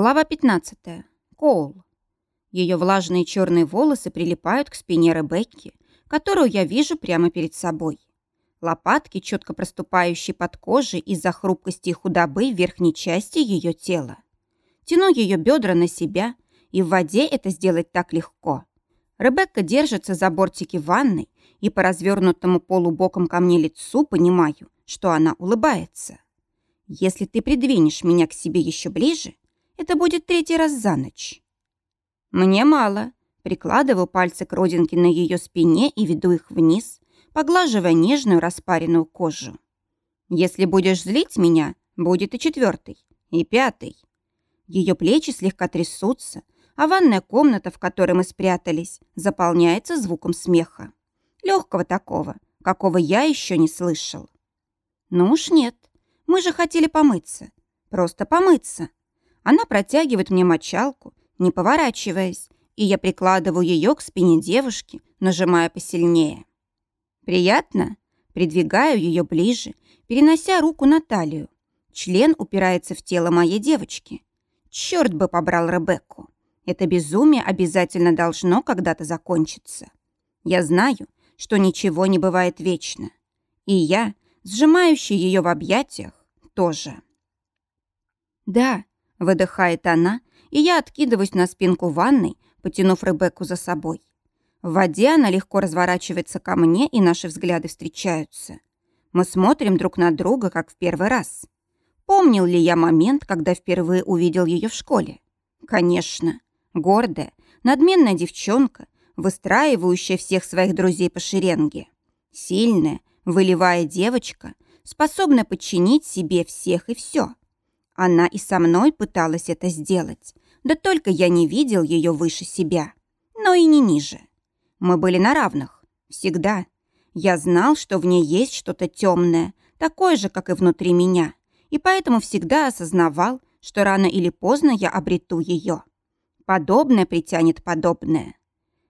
Глава 15. Коул. Ее влажные черные волосы прилипают к спине Ребекки, которую я вижу прямо перед собой. Лопатки, четко проступающие под кожей из-за хрупкости и худобы верхней части ее тела. Тяну ее бедра на себя, и в воде это сделать так легко. Ребекка держится за бортики ванной, и по развернутому полубоком ко мне лицу понимаю, что она улыбается. Если ты придвинешь меня к себе еще ближе, это будет третий раз за ночь. Мне мало. Прикладываю пальцы к родинке на ее спине и веду их вниз, поглаживая нежную распаренную кожу. Если будешь злить меня, будет и четвертый, и пятый. Ее плечи слегка трясутся, а ванная комната, в которой мы спрятались, заполняется звуком смеха. Легкого такого, какого я еще не слышал. Ну уж нет, мы же хотели помыться. Просто помыться. Она протягивает мне мочалку, не поворачиваясь, и я прикладываю ее к спине девушки, нажимая посильнее. Приятно? Придвигаю ее ближе, перенося руку на талию. Член упирается в тело моей девочки. Черт бы побрал Ребекку. Это безумие обязательно должно когда-то закончиться. Я знаю, что ничего не бывает вечно. И я, сжимающий ее в объятиях, тоже. Да, Выдыхает она, и я откидываюсь на спинку ванной, потянув Ребекку за собой. В воде она легко разворачивается ко мне, и наши взгляды встречаются. Мы смотрим друг на друга, как в первый раз. Помнил ли я момент, когда впервые увидел ее в школе? Конечно. Гордая, надменная девчонка, выстраивающая всех своих друзей по шеренге. Сильная, выливая девочка, способная подчинить себе всех и все. Она и со мной пыталась это сделать, да только я не видел ее выше себя, но и не ниже. Мы были на равных, всегда. Я знал, что в ней есть что-то темное, такое же, как и внутри меня, и поэтому всегда осознавал, что рано или поздно я обрету ее. Подобное притянет подобное.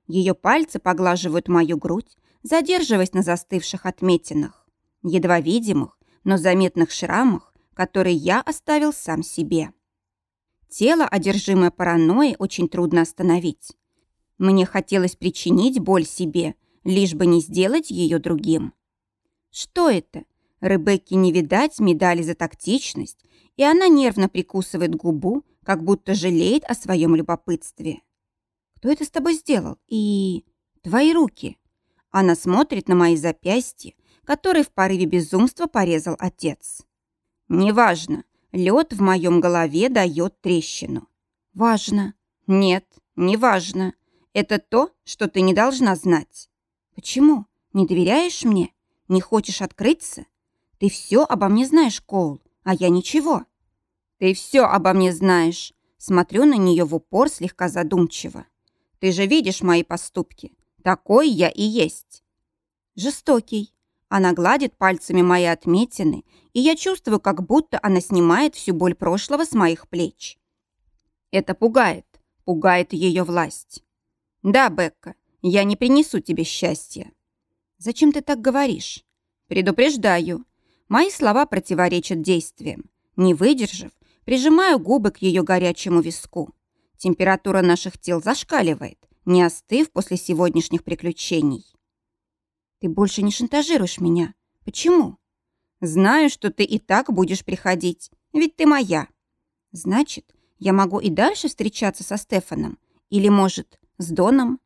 Ее пальцы поглаживают мою грудь, задерживаясь на застывших отметинах, едва видимых, но заметных шрамах, который я оставил сам себе. Тело, одержимое паранойей, очень трудно остановить. Мне хотелось причинить боль себе, лишь бы не сделать ее другим. Что это? Ребекке не видать медали за тактичность, и она нервно прикусывает губу, как будто жалеет о своем любопытстве. Кто это с тобой сделал? И... твои руки. Она смотрит на мои запястья, которые в порыве безумства порезал отец. Неважно. Лед в моем голове дает трещину. Важно. Нет, неважно. Это то, что ты не должна знать. Почему? Не доверяешь мне? Не хочешь открыться? Ты все обо мне знаешь, Коул, а я ничего. Ты все обо мне знаешь. Смотрю на нее в упор слегка задумчиво. Ты же видишь мои поступки. Такой я и есть. Жестокий. Она гладит пальцами мои отметины, и я чувствую, как будто она снимает всю боль прошлого с моих плеч. Это пугает, пугает ее власть. Да, Бекка, я не принесу тебе счастья. Зачем ты так говоришь? Предупреждаю. Мои слова противоречат действиям. Не выдержав, прижимаю губы к ее горячему виску. Температура наших тел зашкаливает, не остыв после сегодняшних приключений. Ты больше не шантажируешь меня. Почему? Знаю, что ты и так будешь приходить, ведь ты моя. Значит, я могу и дальше встречаться со Стефаном? Или, может, с Доном?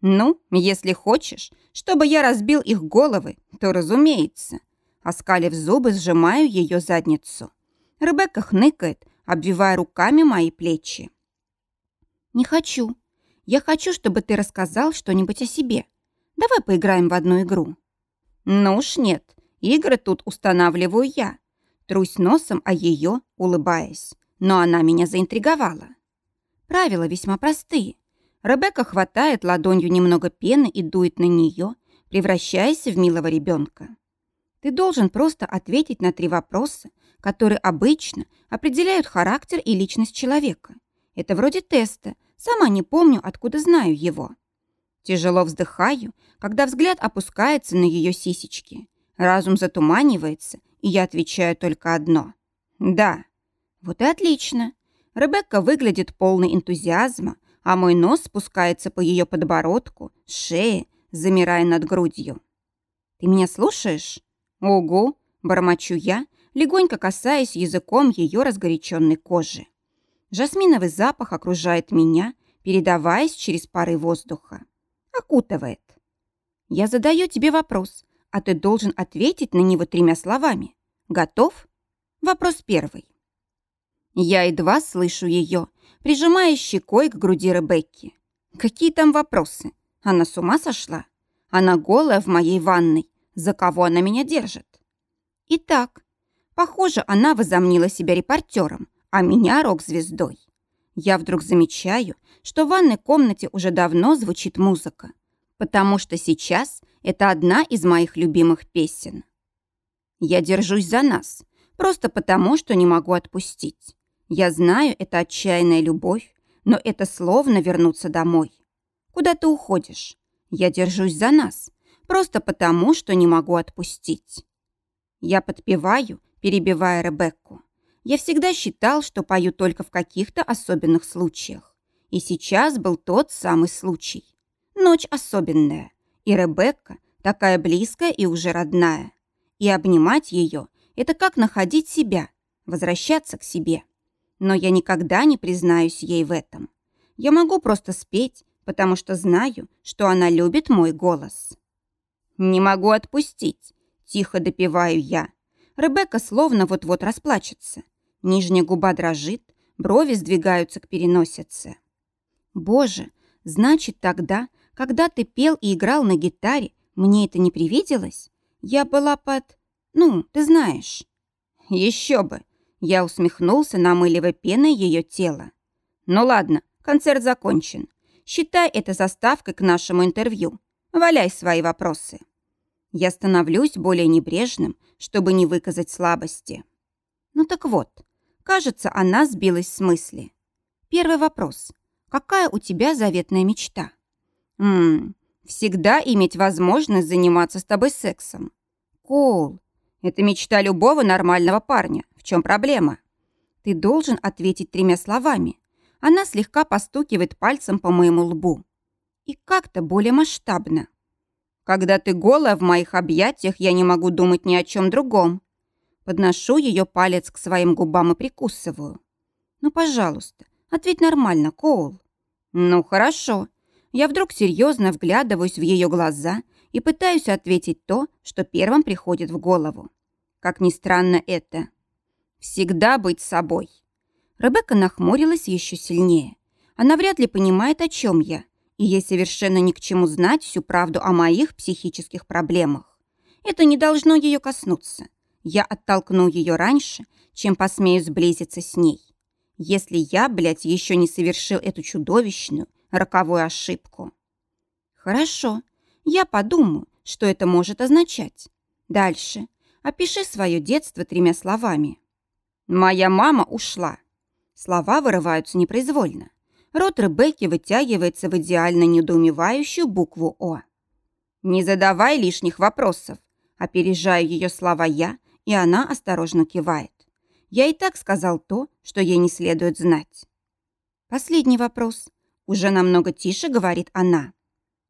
Ну, если хочешь, чтобы я разбил их головы, то разумеется. Оскалив зубы, сжимаю ее задницу. Ребекка хныкает, обвивая руками мои плечи. «Не хочу. Я хочу, чтобы ты рассказал что-нибудь о себе. Давай поиграем в одну игру». «Ну уж нет. Игры тут устанавливаю я. Трусь носом о ее, улыбаясь. Но она меня заинтриговала. Правила весьма простые. Ребекка хватает ладонью немного пены и дует на нее, превращаясь в милого ребенка. Ты должен просто ответить на три вопроса, которые обычно определяют характер и личность человека. Это вроде теста. Сама не помню, откуда знаю его. Тяжело вздыхаю, когда взгляд опускается на ее сисечки. Разум затуманивается, и я отвечаю только одно. «Да». Вот и отлично. Ребекка выглядит полной энтузиазма, а мой нос спускается по ее подбородку, шее, замирая над грудью. «Ты меня слушаешь?» «Ого!» – бормочу я, легонько касаясь языком ее разгоряченной кожи. Жасминовый запах окружает меня, передаваясь через пары воздуха. Окутывает. Я задаю тебе вопрос, а ты должен ответить на него тремя словами. Готов? Вопрос первый. Я едва слышу ее, прижимая щекой к груди Ребекки. Какие там вопросы? Она с ума сошла? Она голая в моей ванной. За кого она меня держит? Итак, похоже, она возомнила себя репортером, а меня рок-звездой. Я вдруг замечаю, что в ванной комнате уже давно звучит музыка, потому что сейчас это одна из моих любимых песен. Я держусь за нас, просто потому, что не могу отпустить. Я знаю, это отчаянная любовь, но это словно вернуться домой. Куда ты уходишь? Я держусь за нас, просто потому, что не могу отпустить. Я подпеваю, перебивая Ребекку. Я всегда считал, что пою только в каких-то особенных случаях. И сейчас был тот самый случай. Ночь особенная. И Ребекка такая близкая и уже родная. И обнимать ее – это как находить себя, возвращаться к себе. Но я никогда не признаюсь ей в этом. Я могу просто спеть, потому что знаю, что она любит мой голос. «Не могу отпустить», – тихо допиваю я. Ребекка словно вот-вот расплачется. Нижняя губа дрожит, брови сдвигаются к переносице. Боже, значит тогда, когда ты пел и играл на гитаре, мне это не привиделось? Я была под... Ну, ты знаешь. Еще бы. Я усмехнулся, намыливая пеной ее тело. Ну ладно, концерт закончен. Считай это заставкой к нашему интервью. Валяй свои вопросы. Я становлюсь более небрежным, чтобы не выказать слабости. Ну так вот, Кажется, она сбилась с мысли. Первый вопрос. Какая у тебя заветная мечта? Ммм, всегда иметь возможность заниматься с тобой сексом. Коул, это мечта любого нормального парня. В чем проблема? Ты должен ответить тремя словами. Она слегка постукивает пальцем по моему лбу. И как-то более масштабно. Когда ты голая в моих объятиях, я не могу думать ни о чем другом. Подношу ее палец к своим губам и прикусываю. «Ну, пожалуйста, ответь нормально, Коул». «Ну, хорошо». Я вдруг серьезно вглядываюсь в ее глаза и пытаюсь ответить то, что первым приходит в голову. Как ни странно это. Всегда быть собой. Ребекка нахмурилась еще сильнее. Она вряд ли понимает, о чем я, и ей совершенно ни к чему знать всю правду о моих психических проблемах. Это не должно ее коснуться я оттолкну ее раньше, чем посмею сблизиться с ней. Если я, блядь, еще не совершил эту чудовищную, роковую ошибку. Хорошо, я подумаю, что это может означать. Дальше. Опиши свое детство тремя словами. Моя мама ушла. Слова вырываются непроизвольно. Рот Ребекки вытягивается в идеально недоумевающую букву «О». «Не задавай лишних вопросов», опережаю ее слова я и она осторожно кивает. Я и так сказал то, что ей не следует знать. Последний вопрос. Уже намного тише говорит она.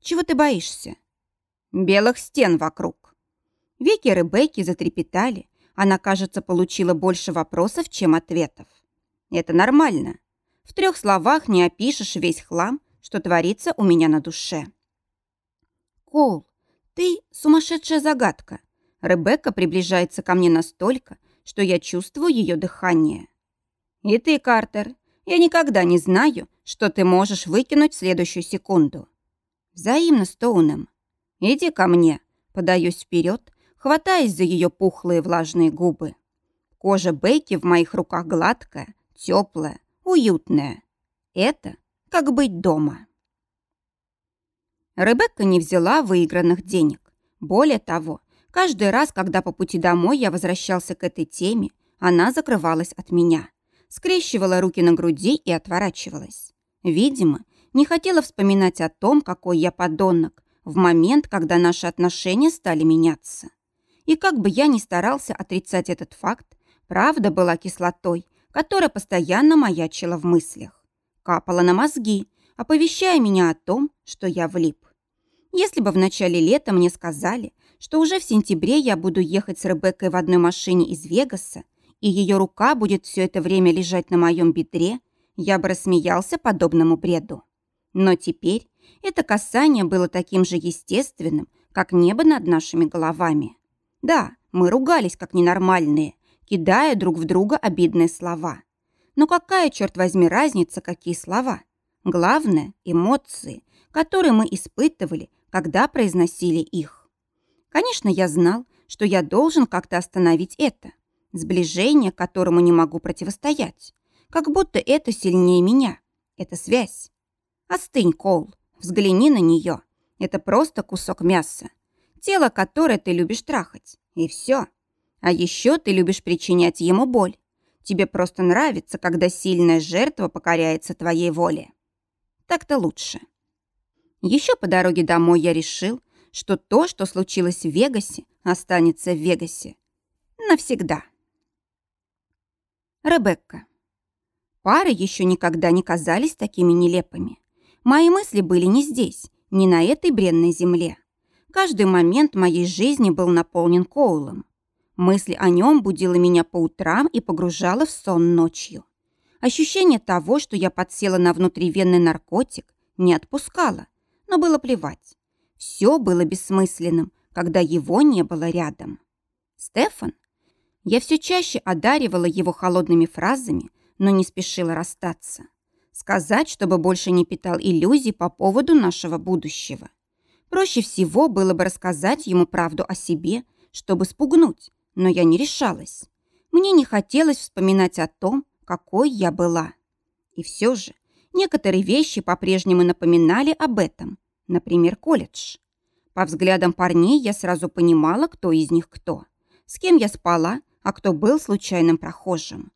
Чего ты боишься? Белых стен вокруг. Веки Ребекки затрепетали. Она, кажется, получила больше вопросов, чем ответов. Это нормально. В трех словах не опишешь весь хлам, что творится у меня на душе. Коул, ты сумасшедшая загадка. Ребекка приближается ко мне настолько, что я чувствую ее дыхание. И ты, Картер, я никогда не знаю, что ты можешь выкинуть в следующую секунду. Взаимно, Стоуном. Иди ко мне. Подаюсь вперед, хватаясь за ее пухлые влажные губы. Кожа Бейки в моих руках гладкая, теплая, уютная. Это как быть дома. Ребекка не взяла выигранных денег. Более того, Каждый раз, когда по пути домой я возвращался к этой теме, она закрывалась от меня, скрещивала руки на груди и отворачивалась. Видимо, не хотела вспоминать о том, какой я подонок, в момент, когда наши отношения стали меняться. И как бы я ни старался отрицать этот факт, правда была кислотой, которая постоянно маячила в мыслях. Капала на мозги, оповещая меня о том, что я влип. Если бы в начале лета мне сказали, что уже в сентябре я буду ехать с Ребеккой в одной машине из Вегаса, и ее рука будет все это время лежать на моем бедре, я бы рассмеялся подобному бреду. Но теперь это касание было таким же естественным, как небо над нашими головами. Да, мы ругались как ненормальные, кидая друг в друга обидные слова. Но какая, черт возьми, разница, какие слова? Главное – эмоции, которые мы испытывали, когда произносили их. Конечно, я знал, что я должен как-то остановить это. Сближение, которому не могу противостоять. Как будто это сильнее меня. Это связь. Остынь, Коул, взгляни на нее. Это просто кусок мяса. Тело, которое ты любишь трахать. И все. А еще ты любишь причинять ему боль. Тебе просто нравится, когда сильная жертва покоряется твоей воле. Так-то лучше. Еще по дороге домой я решил, что то, что случилось в Вегасе, останется в Вегасе. Навсегда. Ребекка. Пары еще никогда не казались такими нелепыми. Мои мысли были не здесь, не на этой бренной земле. Каждый момент моей жизни был наполнен Коулом. Мысли о нем будила меня по утрам и погружала в сон ночью. Ощущение того, что я подсела на внутривенный наркотик, не отпускало, но было плевать. Все было бессмысленным, когда его не было рядом. Стефан? Я все чаще одаривала его холодными фразами, но не спешила расстаться. Сказать, чтобы больше не питал иллюзий по поводу нашего будущего. Проще всего было бы рассказать ему правду о себе, чтобы спугнуть, но я не решалась. Мне не хотелось вспоминать о том, какой я была. И все же некоторые вещи по-прежнему напоминали об этом, например, колледж. По взглядам парней я сразу понимала, кто из них кто. С кем я спала, а кто был случайным прохожим.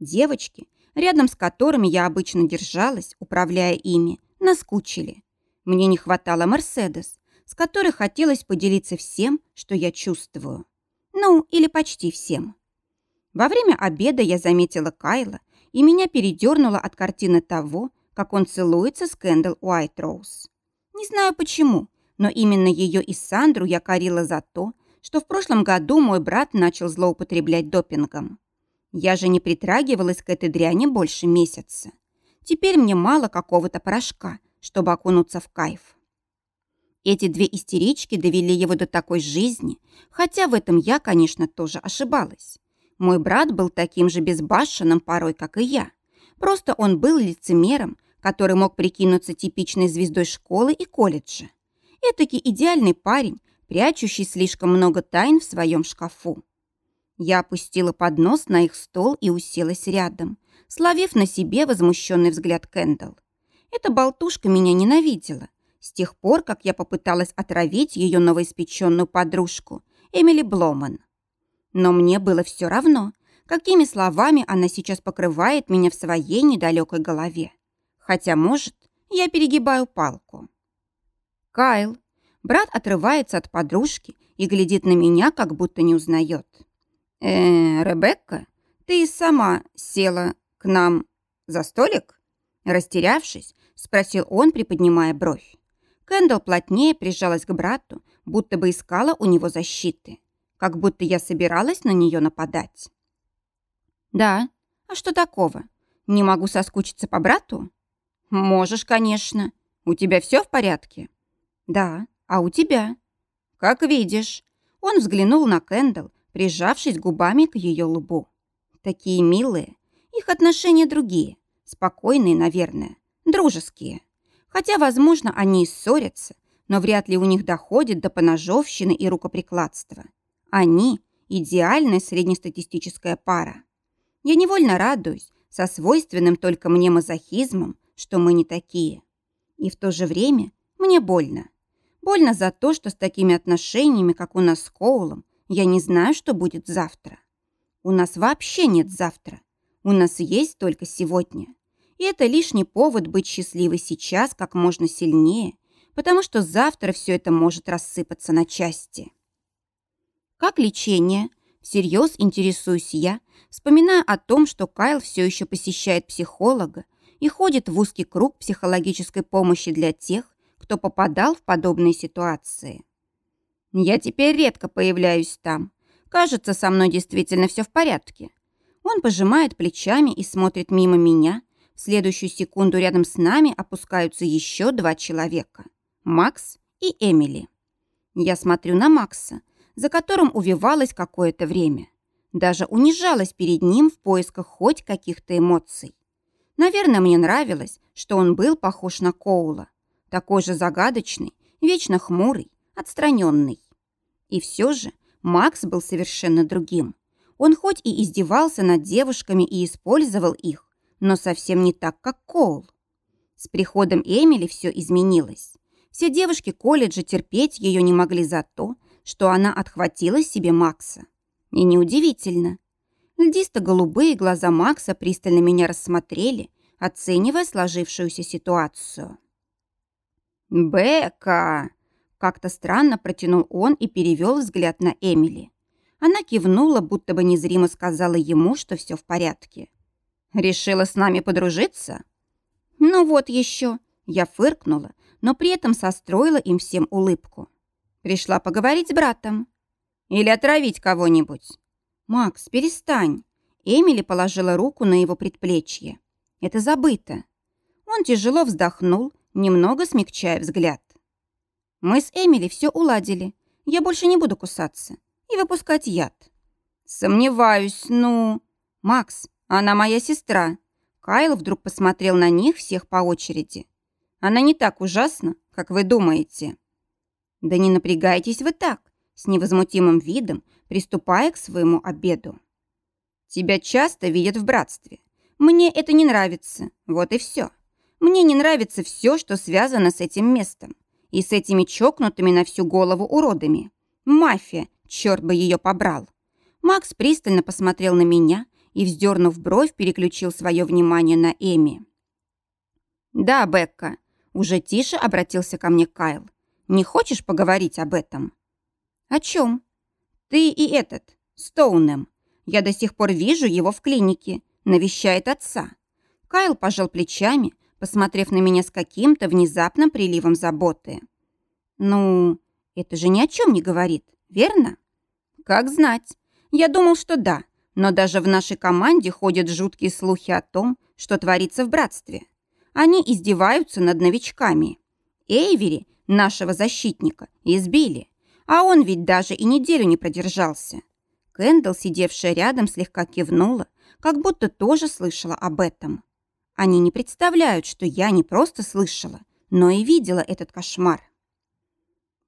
Девочки, рядом с которыми я обычно держалась, управляя ими, наскучили. Мне не хватало Мерседес, с которой хотелось поделиться всем, что я чувствую. Ну, или почти всем. Во время обеда я заметила Кайла, и меня передернуло от картины того, как он целуется с Кэндалл Уайтроуз. Не знаю почему, но именно ее и Сандру я корила за то, что в прошлом году мой брат начал злоупотреблять допингом. Я же не притрагивалась к этой дряни больше месяца. Теперь мне мало какого-то порошка, чтобы окунуться в кайф. Эти две истерички довели его до такой жизни, хотя в этом я, конечно, тоже ошибалась. Мой брат был таким же безбашенным порой, как и я. Просто он был лицемером, который мог прикинуться типичной звездой школы и колледжа. Этакий идеальный парень, прячущий слишком много тайн в своем шкафу. Я опустила поднос на их стол и уселась рядом, словив на себе возмущенный взгляд Кэндалл. Эта болтушка меня ненавидела. С тех пор, как я попыталась отравить ее новоиспеченную подружку, Эмили Бломан. Но мне было все равно, какими словами она сейчас покрывает меня в своей недалекой голове. Хотя, может, я перегибаю палку. Кайл. Брат отрывается от подружки и глядит на меня, как будто не узнает. «Э, Ребекка, ты сама села к нам за столик?» Растерявшись, спросил он, приподнимая бровь. Кэндалл плотнее прижалась к брату, будто бы искала у него защиты. Как будто я собиралась на нее нападать. «Да. А что такого? Не могу соскучиться по брату?» «Можешь, конечно. У тебя все в порядке?» «Да. А у тебя?» «Как видишь». Он взглянул на Кэндалл, прижавшись губами к ее лбу. «Такие милые. Их отношения другие. Спокойные, наверное. Дружеские. Хотя, возможно, они и ссорятся, но вряд ли у них доходит до поножовщины и рукоприкладства. Они – идеальная среднестатистическая пара. Я невольно радуюсь, со свойственным только мне мазохизмом, что мы не такие. И в то же время мне больно. Больно за то, что с такими отношениями, как у нас с Коулом, я не знаю, что будет завтра. У нас вообще нет завтра. У нас есть только сегодня. И это лишний повод быть счастливой сейчас как можно сильнее, потому что завтра все это может рассыпаться на части. «Как лечение?» Всерьез интересуюсь я, вспоминая о том, что Кайл все еще посещает психолога и ходит в узкий круг психологической помощи для тех, кто попадал в подобные ситуации. Я теперь редко появляюсь там. Кажется, со мной действительно все в порядке. Он пожимает плечами и смотрит мимо меня. В следующую секунду рядом с нами опускаются еще два человека. Макс и Эмили. Я смотрю на Макса, за которым увивалась какое-то время. Даже унижалась перед ним в поисках хоть каких-то эмоций. Наверное, мне нравилось, что он был похож на Коула. Такой же загадочный, вечно хмурый, отстраненный. И все же Макс был совершенно другим. Он хоть и издевался над девушками и использовал их, но совсем не так, как Коул. С приходом Эмили все изменилось. Все девушки колледжа терпеть ее не могли за то, что она отхватила себе Макса. И неудивительно. Льдисто-голубые глаза Макса пристально меня рассмотрели, оценивая сложившуюся ситуацию. «Бека!» Как-то странно протянул он и перевел взгляд на Эмили. Она кивнула, будто бы незримо сказала ему, что все в порядке. «Решила с нами подружиться?» «Ну вот еще!» Я фыркнула, но при этом состроила им всем улыбку. Пришла поговорить с братом. Или отравить кого-нибудь. «Макс, перестань!» Эмили положила руку на его предплечье. «Это забыто». Он тяжело вздохнул, немного смягчая взгляд. «Мы с Эмили все уладили. Я больше не буду кусаться и выпускать яд». «Сомневаюсь, ну...» «Макс, она моя сестра». Кайл вдруг посмотрел на них всех по очереди. «Она не так ужасна, как вы думаете». «Да не напрягайтесь вы так», с невозмутимым видом, приступая к своему обеду. «Тебя часто видят в братстве. Мне это не нравится. Вот и все. Мне не нравится все, что связано с этим местом. И с этими чокнутыми на всю голову уродами. Мафия, черт бы ее побрал». Макс пристально посмотрел на меня и, вздернув бровь, переключил свое внимание на Эми. «Да, Бекка», — уже тише обратился ко мне Кайл. Не хочешь поговорить об этом?» «О чем?» «Ты и этот, Стоунем. Я до сих пор вижу его в клинике. Навещает отца». Кайл пожал плечами, посмотрев на меня с каким-то внезапным приливом заботы. «Ну, это же ни о чем не говорит, верно?» «Как знать. Я думал, что да, но даже в нашей команде ходят жуткие слухи о том, что творится в братстве. Они издеваются над новичками. Эйвери нашего защитника, избили. А он ведь даже и неделю не продержался. Кэндалл, сидевшая рядом, слегка кивнула, как будто тоже слышала об этом. Они не представляют, что я не просто слышала, но и видела этот кошмар.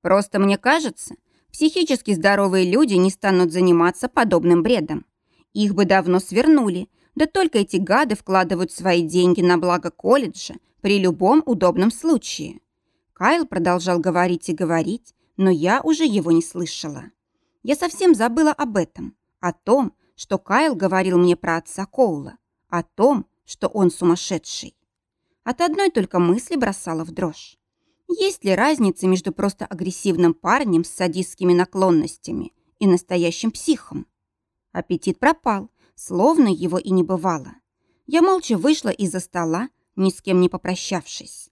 Просто мне кажется, психически здоровые люди не станут заниматься подобным бредом. Их бы давно свернули, да только эти гады вкладывают свои деньги на благо колледжа при любом удобном случае. Кайл продолжал говорить и говорить, но я уже его не слышала. Я совсем забыла об этом, о том, что Кайл говорил мне про отца Коула, о том, что он сумасшедший. От одной только мысли бросала в дрожь. Есть ли разница между просто агрессивным парнем с садистскими наклонностями и настоящим психом? Аппетит пропал, словно его и не бывало. Я молча вышла из-за стола, ни с кем не попрощавшись.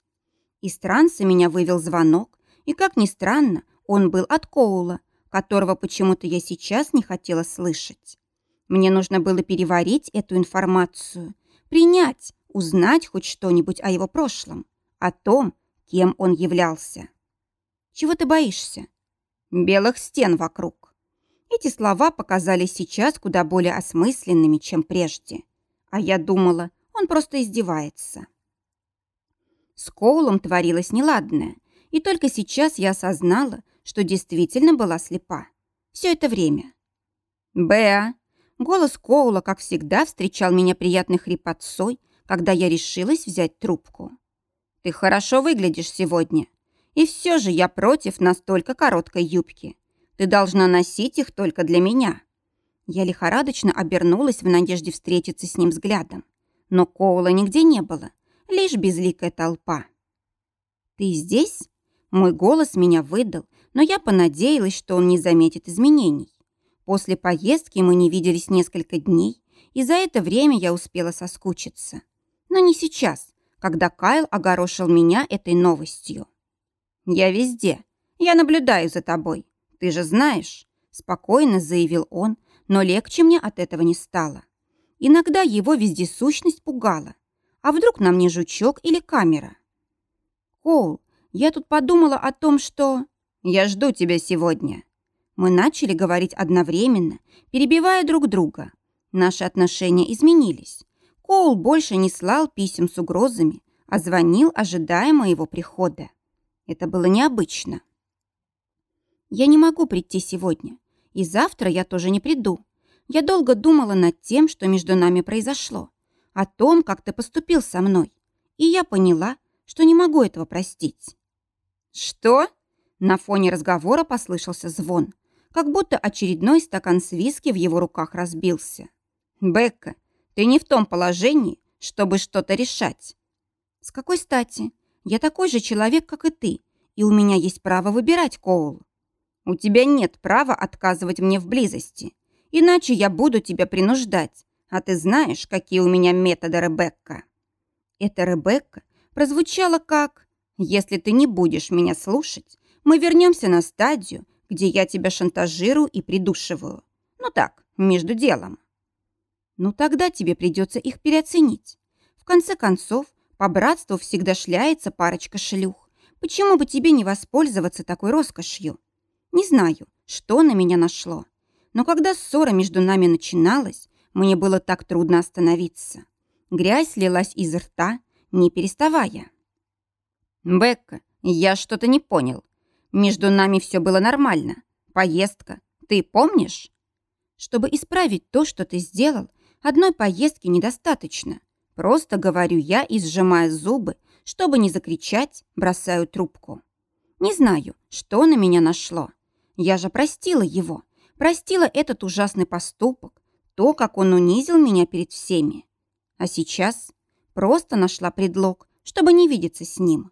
Из транса меня вывел звонок, и, как ни странно, он был от Коула, которого почему-то я сейчас не хотела слышать. Мне нужно было переварить эту информацию, принять, узнать хоть что-нибудь о его прошлом, о том, кем он являлся. «Чего ты боишься?» «Белых стен вокруг». Эти слова показались сейчас куда более осмысленными, чем прежде. А я думала, он просто издевается. С Коулом творилось неладное, и только сейчас я осознала, что действительно была слепа. Все это время. «Беа!» Голос Коула, как всегда, встречал меня приятной хрипотцой, когда я решилась взять трубку. «Ты хорошо выглядишь сегодня. И все же я против настолько короткой юбки. Ты должна носить их только для меня». Я лихорадочно обернулась в надежде встретиться с ним взглядом. Но Коула нигде не было лишь безликая толпа. «Ты здесь?» Мой голос меня выдал, но я понадеялась, что он не заметит изменений. После поездки мы не виделись несколько дней, и за это время я успела соскучиться. Но не сейчас, когда Кайл огорошил меня этой новостью. «Я везде. Я наблюдаю за тобой. Ты же знаешь», — спокойно заявил он, но легче мне от этого не стало. Иногда его вездесущность пугала. А вдруг на мне жучок или камера? «Коул, я тут подумала о том, что...» «Я жду тебя сегодня». Мы начали говорить одновременно, перебивая друг друга. Наши отношения изменились. Коул больше не слал писем с угрозами, а звонил, ожидая моего прихода. Это было необычно. Я не могу прийти сегодня, и завтра я тоже не приду. Я долго думала над тем, что между нами произошло, о том, как ты поступил со мной, и я поняла, что не могу этого простить. «Что?» На фоне разговора послышался звон, как будто очередной стакан с виски в его руках разбился. «Бекка, ты не в том положении, чтобы что-то решать». «С какой стати? Я такой же человек, как и ты, и у меня есть право выбирать, Коул». «У тебя нет права отказывать мне в близости, иначе я буду тебя принуждать, а ты знаешь, какие у меня методы, Ребекка». Это Ребекка прозвучало как «Если ты не будешь меня слушать, мы вернемся на стадию, где я тебя шантажирую и придушиваю. Ну так, между делом». «Ну тогда тебе придется их переоценить. В конце концов, по братству всегда шляется парочка шлюх. Почему бы тебе не воспользоваться такой роскошью? Не знаю, что на меня нашло. Но когда ссора между нами начиналась, мне было так трудно остановиться. Грязь лилась из рта, не переставая. «Бекка, я что-то не понял. Между нами все было нормально. Поездка. Ты помнишь?» «Чтобы исправить то, что ты сделал, одной поездки недостаточно. Просто говорю я и, сжимая зубы, чтобы не закричать, бросаю трубку. Не знаю, что на меня нашло. Я же простила его. Простила этот ужасный поступок, то, как он унизил меня перед всеми. А сейчас Просто нашла предлог, чтобы не видеться с ним.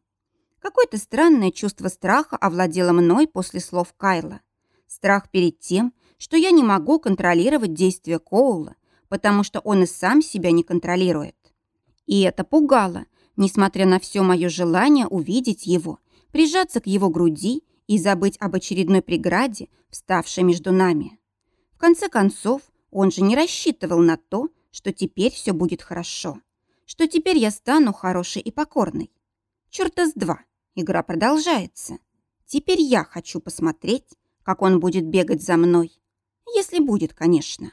Какое-то странное чувство страха овладело мной после слов Кайла. Страх перед тем, что я не могу контролировать действия Коула, потому что он и сам себя не контролирует. И это пугало, несмотря на все мое желание увидеть его, прижаться к его груди и забыть об очередной преграде, вставшей между нами. В конце концов, он же не рассчитывал на то, что теперь все будет хорошо что теперь я стану хорошей и покорной. Чёрта с два. Игра продолжается. Теперь я хочу посмотреть, как он будет бегать за мной. Если будет, конечно.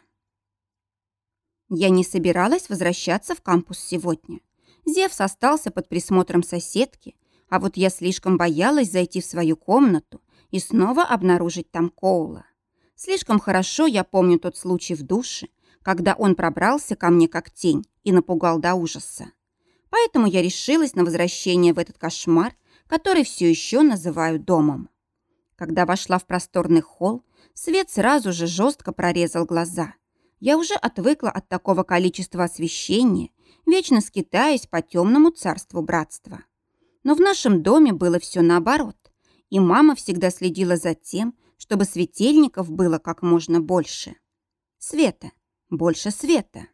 Я не собиралась возвращаться в кампус сегодня. Зевс остался под присмотром соседки, а вот я слишком боялась зайти в свою комнату и снова обнаружить там Коула. Слишком хорошо я помню тот случай в душе, когда он пробрался ко мне как тень и напугал до ужаса. Поэтому я решилась на возвращение в этот кошмар, который все еще называю домом. Когда вошла в просторный холл, свет сразу же жестко прорезал глаза. Я уже отвыкла от такого количества освещения, вечно скитаясь по темному царству братства. Но в нашем доме было все наоборот, и мама всегда следила за тем, чтобы светильников было как можно больше. Света, больше света.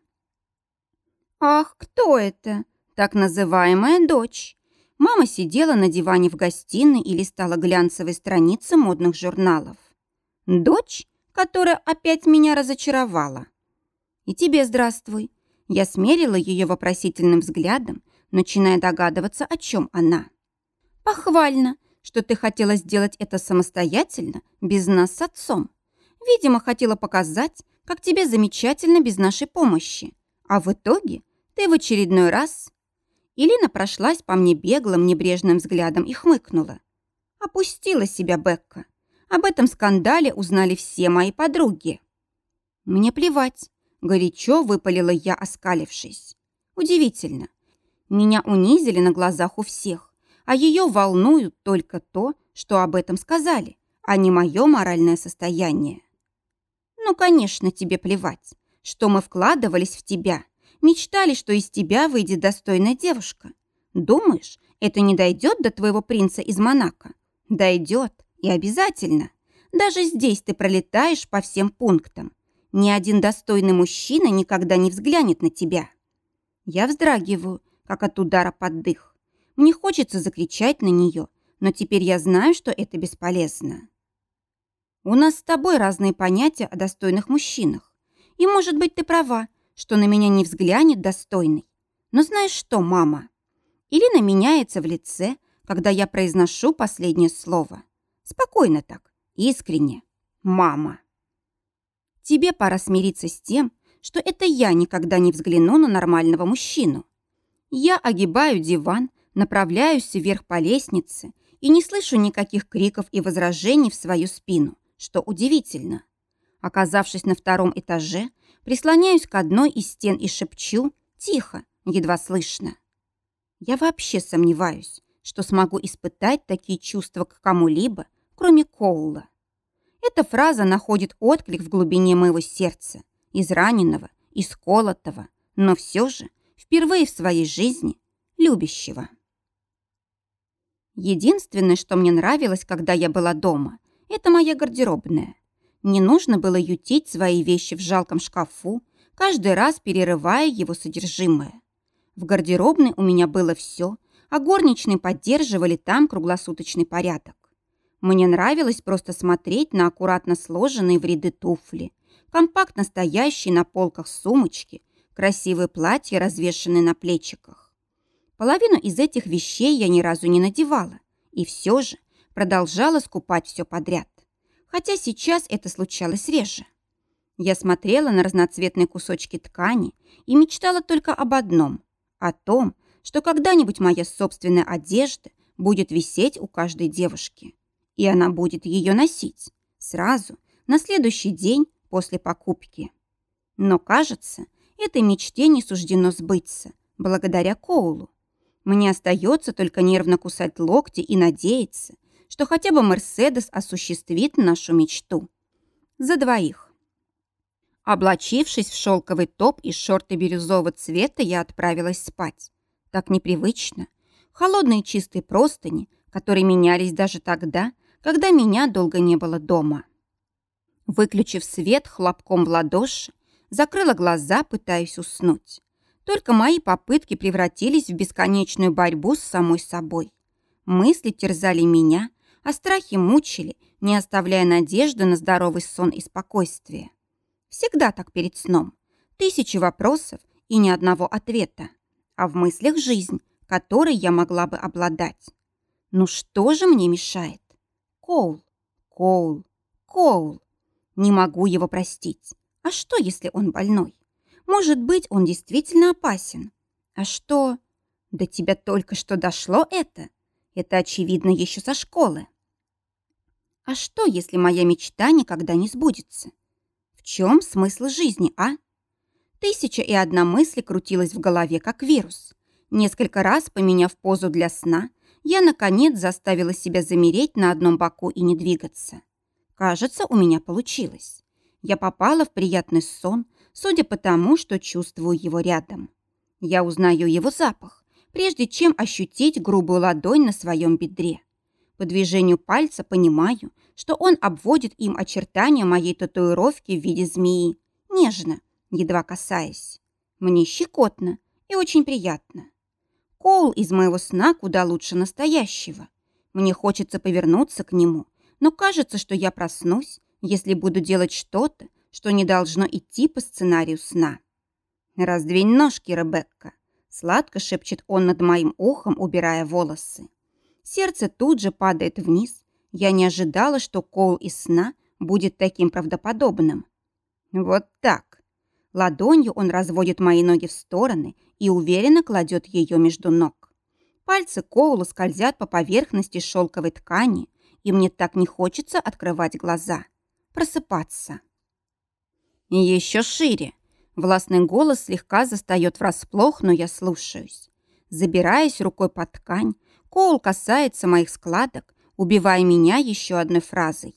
«Ах, кто это? Так называемая дочь!» Мама сидела на диване в гостиной и листала глянцевые страницы модных журналов. «Дочь, которая опять меня разочаровала!» «И тебе здравствуй!» Я смерила ее вопросительным взглядом, начиная догадываться, о чем она. «Похвально, что ты хотела сделать это самостоятельно, без нас с отцом. Видимо, хотела показать, как тебе замечательно без нашей помощи. А в итоге ты в очередной раз...» Илина прошлась по мне беглым, небрежным взглядом и хмыкнула. Опустила себя Бекка. Об этом скандале узнали все мои подруги. «Мне плевать», — горячо выпалила я, оскалившись. «Удивительно. Меня унизили на глазах у всех, а ее волнуют только то, что об этом сказали, а не мое моральное состояние». Ну, конечно, тебе плевать, что мы вкладывались в тебя, мечтали, что из тебя выйдет достойная девушка. Думаешь, это не дойдет до твоего принца из Монако? Дойдет и обязательно. Даже здесь ты пролетаешь по всем пунктам. Ни один достойный мужчина никогда не взглянет на тебя. Я вздрагиваю, как от удара под дых. Мне хочется закричать на нее, но теперь я знаю, что это бесполезно. У нас с тобой разные понятия о достойных мужчинах. И, может быть, ты права, что на меня не взглянет достойный. Но знаешь что, мама? Ирина меняется в лице, когда я произношу последнее слово. Спокойно так, искренне. Мама. Тебе пора смириться с тем, что это я никогда не взгляну на нормального мужчину. Я огибаю диван, направляюсь вверх по лестнице и не слышу никаких криков и возражений в свою спину, что удивительно. Оказавшись на втором этаже, прислоняюсь к одной из стен и шепчу, тихо, едва слышно. Я вообще сомневаюсь, что смогу испытать такие чувства к кому-либо, кроме Коула. Эта фраза находит отклик в глубине моего сердца, израненного, исколотого, но все же впервые в своей жизни любящего. Единственное, что мне нравилось, когда я была дома, это моя гардеробная. Не нужно было ютить свои вещи в жалком шкафу, каждый раз перерывая его содержимое. В гардеробной у меня было все, а горничные поддерживали там круглосуточный порядок. Мне нравилось просто смотреть на аккуратно сложенные в ряды туфли, компактно стоящие на полках сумочки, красивые платья, развешанные на плечиках. Половину из этих вещей я ни разу не надевала, и все же продолжала скупать все подряд. Хотя сейчас это случалось реже. Я смотрела на разноцветные кусочки ткани и мечтала только об одном – о том, что когда-нибудь моя собственная одежда будет висеть у каждой девушки. И она будет ее носить сразу, на следующий день после покупки. Но, кажется, этой мечте не суждено сбыться, благодаря Коулу. Мне остается только нервно кусать локти и надеяться, что хотя бы Мерседес осуществит нашу мечту. За двоих. Облачившись в шелковый топ и шорты бирюзового цвета, я отправилась спать. Так непривычно. Холодные чистые простыни, которые менялись даже тогда, когда меня долго не было дома. Выключив свет хлопком в ладоши, закрыла глаза, пытаясь уснуть. Только мои попытки превратились в бесконечную борьбу с самой собой. Мысли терзали меня, а страхи мучили, не оставляя надежды на здоровый сон и спокойствие. Всегда так перед сном. Тысячи вопросов и ни одного ответа. А в мыслях жизнь, которой я могла бы обладать. Ну что же мне мешает? Коул, Коул, Коул. Не могу его простить. А что, если он больной? Может быть, он действительно опасен. А что? До тебя только что дошло это? Это очевидно еще со школы. А что, если моя мечта никогда не сбудется? В чем смысл жизни, а? Тысяча и одна мысль крутилась в голове, как вирус. Несколько раз, поменяв позу для сна, я, наконец, заставила себя замереть на одном боку и не двигаться. Кажется, у меня получилось. Я попала в приятный сон, судя по тому, что чувствую его рядом. Я узнаю его запах, прежде чем ощутить грубую ладонь на своем бедре. По движению пальца понимаю, что он обводит им очертания моей татуировки в виде змеи, нежно, едва касаясь. Мне щекотно и очень приятно. Коул из моего сна куда лучше настоящего. Мне хочется повернуться к нему, но кажется, что я проснусь, если буду делать что-то, что не должно идти по сценарию сна. «Раздвинь ножки, Ребекка», — сладко шепчет он над моим ухом, убирая волосы. Сердце тут же падает вниз. Я не ожидала, что Коул из сна будет таким правдоподобным. Вот так. Ладонью он разводит мои ноги в стороны и уверенно кладет ее между ног. Пальцы Коула скользят по поверхности шелковой ткани, и мне так не хочется открывать глаза, просыпаться. Еще шире. Властный голос слегка застает врасплох, но я слушаюсь. Забираясь рукой под ткань, Коул касается моих складок, убивая меня еще одной фразой.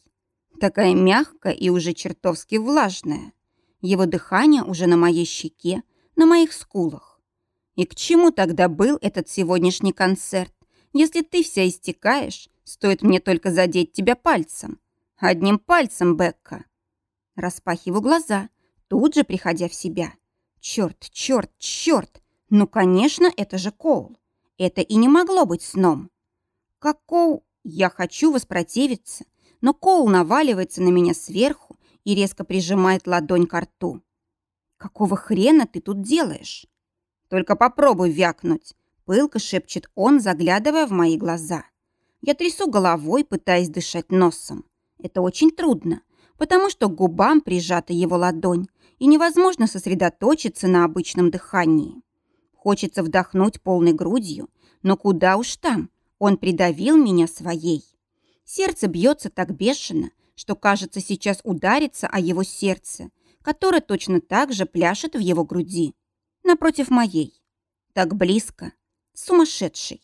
Такая мягкая и уже чертовски влажная. Его дыхание уже на моей щеке, на моих скулах. И к чему тогда был этот сегодняшний концерт, если ты вся истекаешь Стоит мне только задеть тебя пальцем. Одним пальцем, Бекка. Распахиваю глаза, тут же приходя в себя. Черт, черт, черт! Ну, конечно, это же Коул. Это и не могло быть сном. Как Коул... Я хочу воспротивиться, но Коул наваливается на меня сверху и резко прижимает ладонь к рту. «Какого хрена ты тут делаешь?» «Только попробуй вякнуть», — пылко шепчет он, заглядывая в мои глаза. Я трясу головой, пытаясь дышать носом. Это очень трудно, потому что к губам прижата его ладонь, и невозможно сосредоточиться на обычном дыхании. Хочется вдохнуть полной грудью, но куда уж там, он придавил меня своей. Сердце бьется так бешено, что, кажется, сейчас ударится о его сердце, которое точно так же пляшет в его груди, напротив моей. Так близко, сумасшедший.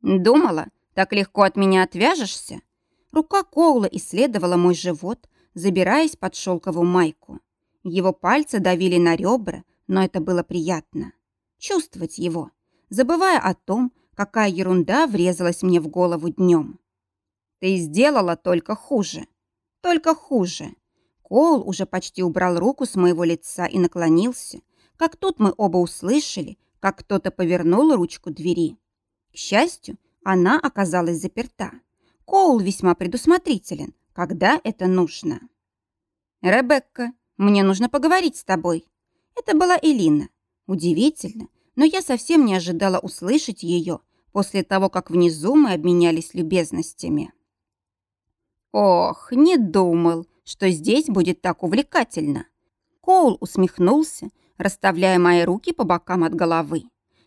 Думала, так легко от меня отвяжешься? Рука Коула исследовала мой живот, забираясь под шелковую майку. Его пальцы давили на ребра, но это было приятно. Чувствовать его, забывая о том, какая ерунда врезалась мне в голову днем. Ты сделала только хуже. Только хуже. Коул уже почти убрал руку с моего лица и наклонился, как тут мы оба услышали, как кто-то повернул ручку двери. К счастью, она оказалась заперта. Коул весьма предусмотрителен, когда это нужно. «Ребекка, мне нужно поговорить с тобой». Это была Элина. Удивительно, но я совсем не ожидала услышать ее после того, как внизу мы обменялись любезностями. «Ох, не думал, что здесь будет так увлекательно». Коул усмехнулся, расставляя мои руки по бокам от головы.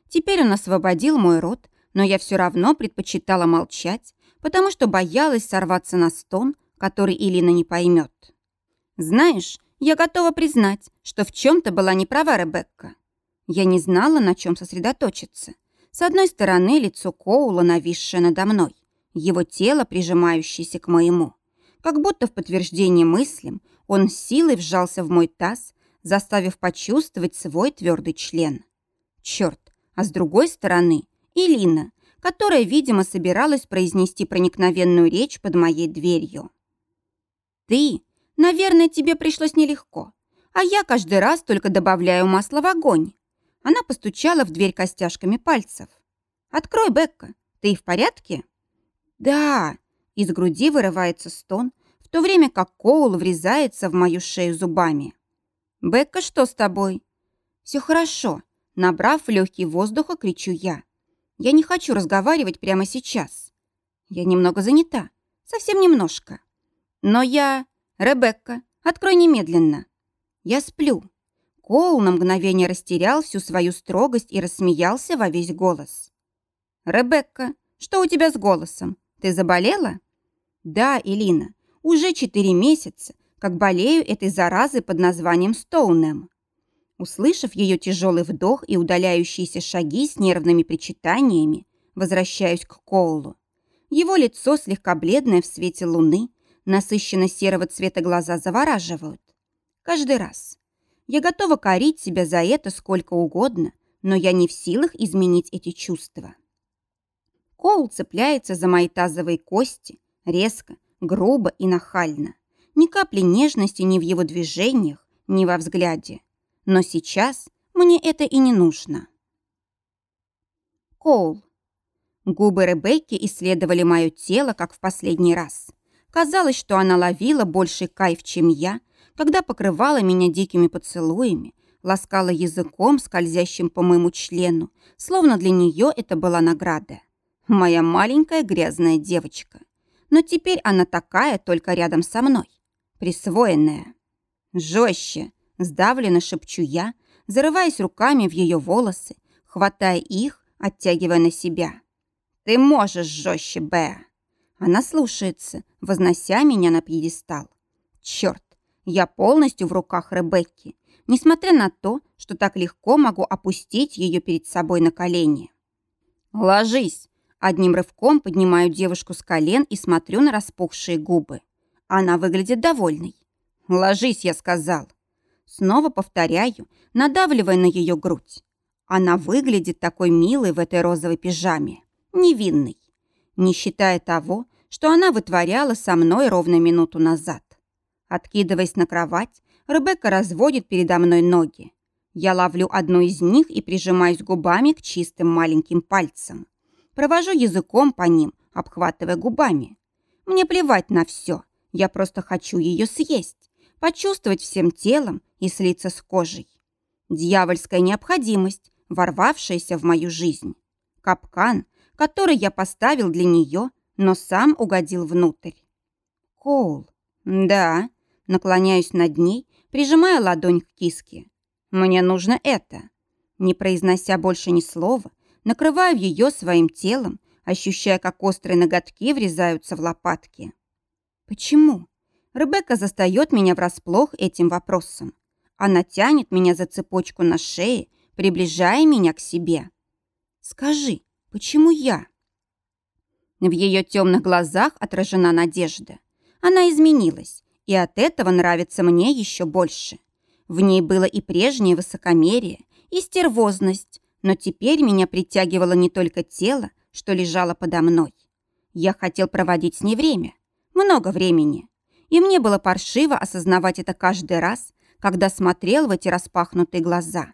Теперь он освободил мой рот, но я все равно предпочитала молчать, потому что боялась сорваться на стон, который Илина не поймет. «Знаешь, я готова признать, что в чем-то была не права Ребекка. Я не знала, на чем сосредоточиться. С одной стороны, лицо Коула, нависшее надо мной, его тело, прижимающееся к моему. Как будто в подтверждение мыслям он силой вжался в мой таз, заставив почувствовать свой твердый член. Черт, а с другой стороны Илина, которая, видимо, собиралась произнести проникновенную речь под моей дверью. «Ты, наверное, тебе пришлось нелегко, а я каждый раз только добавляю масло в огонь». Она постучала в дверь костяшками пальцев. «Открой, Бекка, ты в порядке?» «Да», — из груди вырывается стон, в то время как Коул врезается в мою шею зубами. «Бекка, что с тобой?» «Все хорошо», — набрав легкий воздуха, кричу я. «Я не хочу разговаривать прямо сейчас. Я немного занята, совсем немножко. Но я... Ребекка, открой немедленно. Я сплю». Коул на мгновение растерял всю свою строгость и рассмеялся во весь голос. «Ребекка, что у тебя с голосом? Ты заболела?» «Да, Элина, уже четыре месяца, как болею этой заразой под названием Стоунем». Услышав ее тяжелый вдох и удаляющиеся шаги с нервными причитаниями, возвращаюсь к Коулу. Его лицо, слегка бледное в свете луны, насыщенно серого цвета глаза завораживают. Каждый раз. Я готова корить себя за это сколько угодно, но я не в силах изменить эти чувства. Коул цепляется за мои тазовые кости, резко, грубо и нахально. Ни капли нежности ни в его движениях, ни во взгляде. Но сейчас мне это и не нужно. Коул. Губы Ребекки исследовали мое тело, как в последний раз. Казалось, что она ловила больший кайф, чем я, когда покрывала меня дикими поцелуями, ласкала языком, скользящим по моему члену, словно для нее это была награда. Моя маленькая грязная девочка но теперь она такая только рядом со мной, присвоенная. Жестче, сдавленно шепчу я, зарываясь руками в ее волосы, хватая их, оттягивая на себя. «Ты можешь жестче, Беа!» Она слушается, вознося меня на пьедестал. Черт, я полностью в руках Ребекки, несмотря на то, что так легко могу опустить ее перед собой на колени. «Ложись!» Одним рывком поднимаю девушку с колен и смотрю на распухшие губы. Она выглядит довольной. «Ложись», — я сказал. Снова повторяю, надавливая на ее грудь. Она выглядит такой милой в этой розовой пижаме. Невинной. Не считая того, что она вытворяла со мной ровно минуту назад. Откидываясь на кровать, Ребекка разводит передо мной ноги. Я ловлю одну из них и прижимаюсь губами к чистым маленьким пальцам. Провожу языком по ним, обхватывая губами. Мне плевать на все. Я просто хочу ее съесть, почувствовать всем телом и слиться с кожей. Дьявольская необходимость, ворвавшаяся в мою жизнь. Капкан, который я поставил для нее, но сам угодил внутрь. Коул. Да. Наклоняюсь над ней, прижимая ладонь к киске. Мне нужно это. Не произнося больше ни слова, накрываю ее своим телом, ощущая, как острые ноготки врезаются в лопатки. Почему? Ребекка застает меня врасплох этим вопросом. Она тянет меня за цепочку на шее, приближая меня к себе. Скажи, почему я? В ее темных глазах отражена надежда. Она изменилась, и от этого нравится мне еще больше. В ней было и прежнее высокомерие, и стервозность, но теперь меня притягивало не только тело, что лежало подо мной. Я хотел проводить с ней время, много времени, и мне было паршиво осознавать это каждый раз, когда смотрел в эти распахнутые глаза.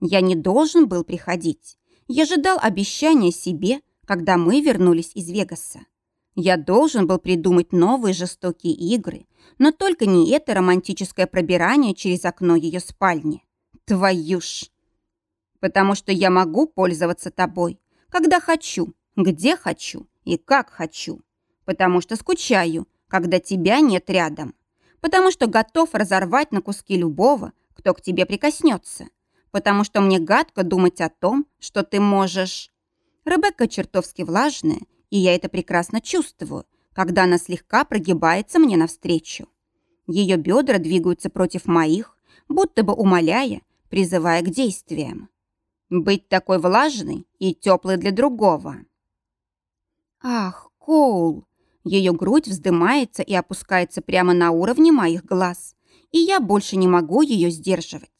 Я не должен был приходить. Я ожидал обещания себе, когда мы вернулись из Вегаса. Я должен был придумать новые жестокие игры, но только не это романтическое пробирание через окно ее спальни. Твою ж! Потому что я могу пользоваться тобой, когда хочу, где хочу и как хочу. Потому что скучаю, когда тебя нет рядом. Потому что готов разорвать на куски любого, кто к тебе прикоснется. Потому что мне гадко думать о том, что ты можешь... Ребекка чертовски влажная, и я это прекрасно чувствую, когда она слегка прогибается мне навстречу. Ее бедра двигаются против моих, будто бы умоляя, призывая к действиям. Быть такой влажной и теплой для другого. Ах, Коул! Ее грудь вздымается и опускается прямо на уровне моих глаз, и я больше не могу ее сдерживать.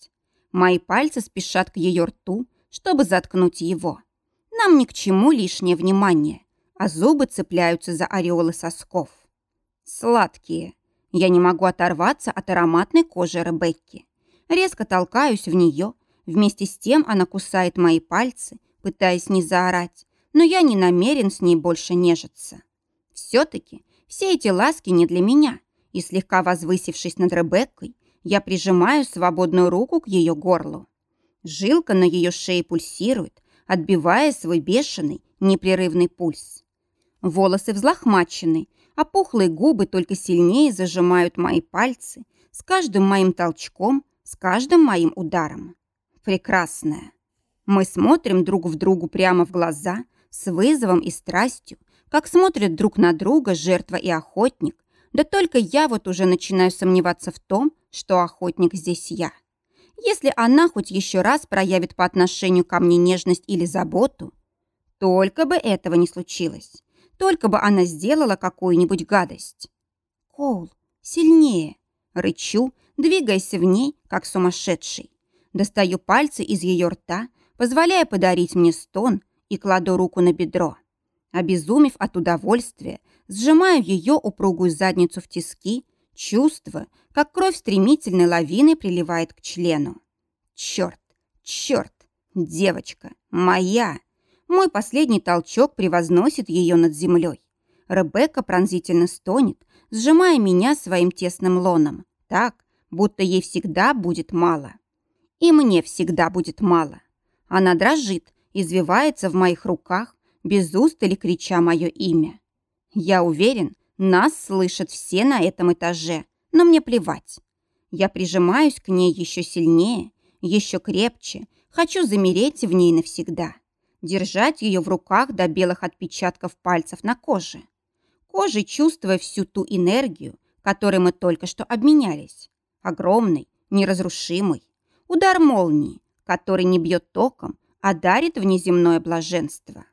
Мои пальцы спешат к ее рту, чтобы заткнуть его. Нам ни к чему лишнее внимание а зубы цепляются за ореолы сосков. Сладкие. Я не могу оторваться от ароматной кожи Ребекки. Резко толкаюсь в нее. Вместе с тем она кусает мои пальцы, пытаясь не заорать, но я не намерен с ней больше нежиться. Все-таки все эти ласки не для меня, и слегка возвысившись над Ребеккой, я прижимаю свободную руку к ее горлу. Жилка на ее шее пульсирует, отбивая свой бешеный, непрерывный пульс. Волосы взлохмачены, а пухлые губы только сильнее зажимают мои пальцы с каждым моим толчком, с каждым моим ударом. Прекрасная. Мы смотрим друг в другу прямо в глаза, с вызовом и страстью, как смотрят друг на друга жертва и охотник, да только я вот уже начинаю сомневаться в том, что охотник здесь я. Если она хоть еще раз проявит по отношению ко мне нежность или заботу, только бы этого не случилось. Только бы она сделала какую-нибудь гадость. Коул, сильнее. Рычу, двигаясь в ней, как сумасшедший. Достаю пальцы из ее рта, позволяя подарить мне стон и кладу руку на бедро. Обезумев от удовольствия, сжимаю ее упругую задницу в тиски, чувствуя, как кровь стремительной лавиной приливает к члену. Черт, черт, девочка, моя! Мой последний толчок превозносит ее над землей. Ребекка пронзительно стонет, сжимая меня своим тесным лоном, так, будто ей всегда будет мало. И мне всегда будет мало. Она дрожит, извивается в моих руках, без устали крича мое имя. Я уверен, нас слышат все на этом этаже, но мне плевать. Я прижимаюсь к ней еще сильнее, еще крепче, хочу замереть в ней навсегда держать ее в руках до белых отпечатков пальцев на коже. Кожей чувствуя всю ту энергию, которой мы только что обменялись. Огромный, неразрушимый. Удар молнии, который не бьет током, а дарит внеземное блаженство.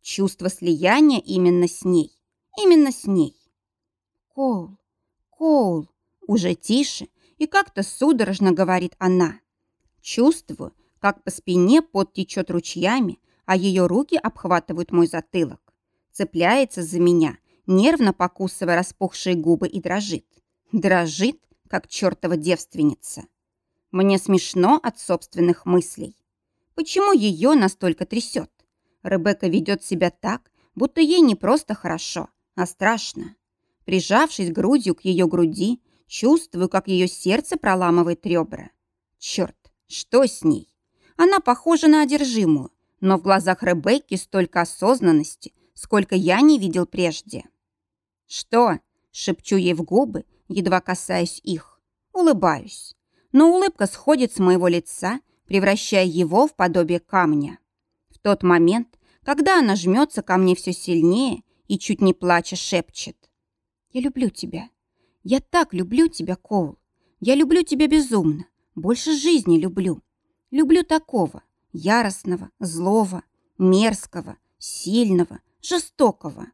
Чувство слияния именно с ней. Именно с ней. Коул, Коул, уже тише и как-то судорожно говорит она. Чувствую, как по спине пот течет ручьями, а ее руки обхватывают мой затылок. Цепляется за меня, нервно покусывая распухшие губы и дрожит. Дрожит, как чертова девственница. Мне смешно от собственных мыслей. Почему ее настолько трясет? Ребекка ведет себя так, будто ей не просто хорошо, а страшно. Прижавшись грудью к ее груди, чувствую, как ее сердце проламывает ребра. Черт, что с ней? Она похожа на одержимую, но в глазах Ребекки столько осознанности, сколько я не видел прежде. «Что?» — шепчу ей в губы, едва касаясь их. Улыбаюсь. Но улыбка сходит с моего лица, превращая его в подобие камня. В тот момент, когда она жмется ко мне все сильнее и чуть не плача шепчет. «Я люблю тебя. Я так люблю тебя, Коул. Я люблю тебя безумно. Больше жизни люблю. Люблю такого, яростного, злого, мерзкого, сильного, жестокого.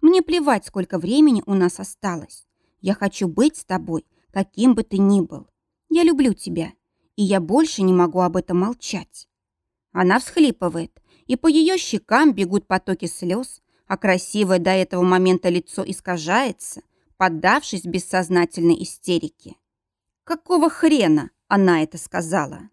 Мне плевать, сколько времени у нас осталось. Я хочу быть с тобой, каким бы ты ни был. Я люблю тебя, и я больше не могу об этом молчать. Она всхлипывает, и по ее щекам бегут потоки слез, а красивое до этого момента лицо искажается, поддавшись бессознательной истерике. Какого хрена она это сказала?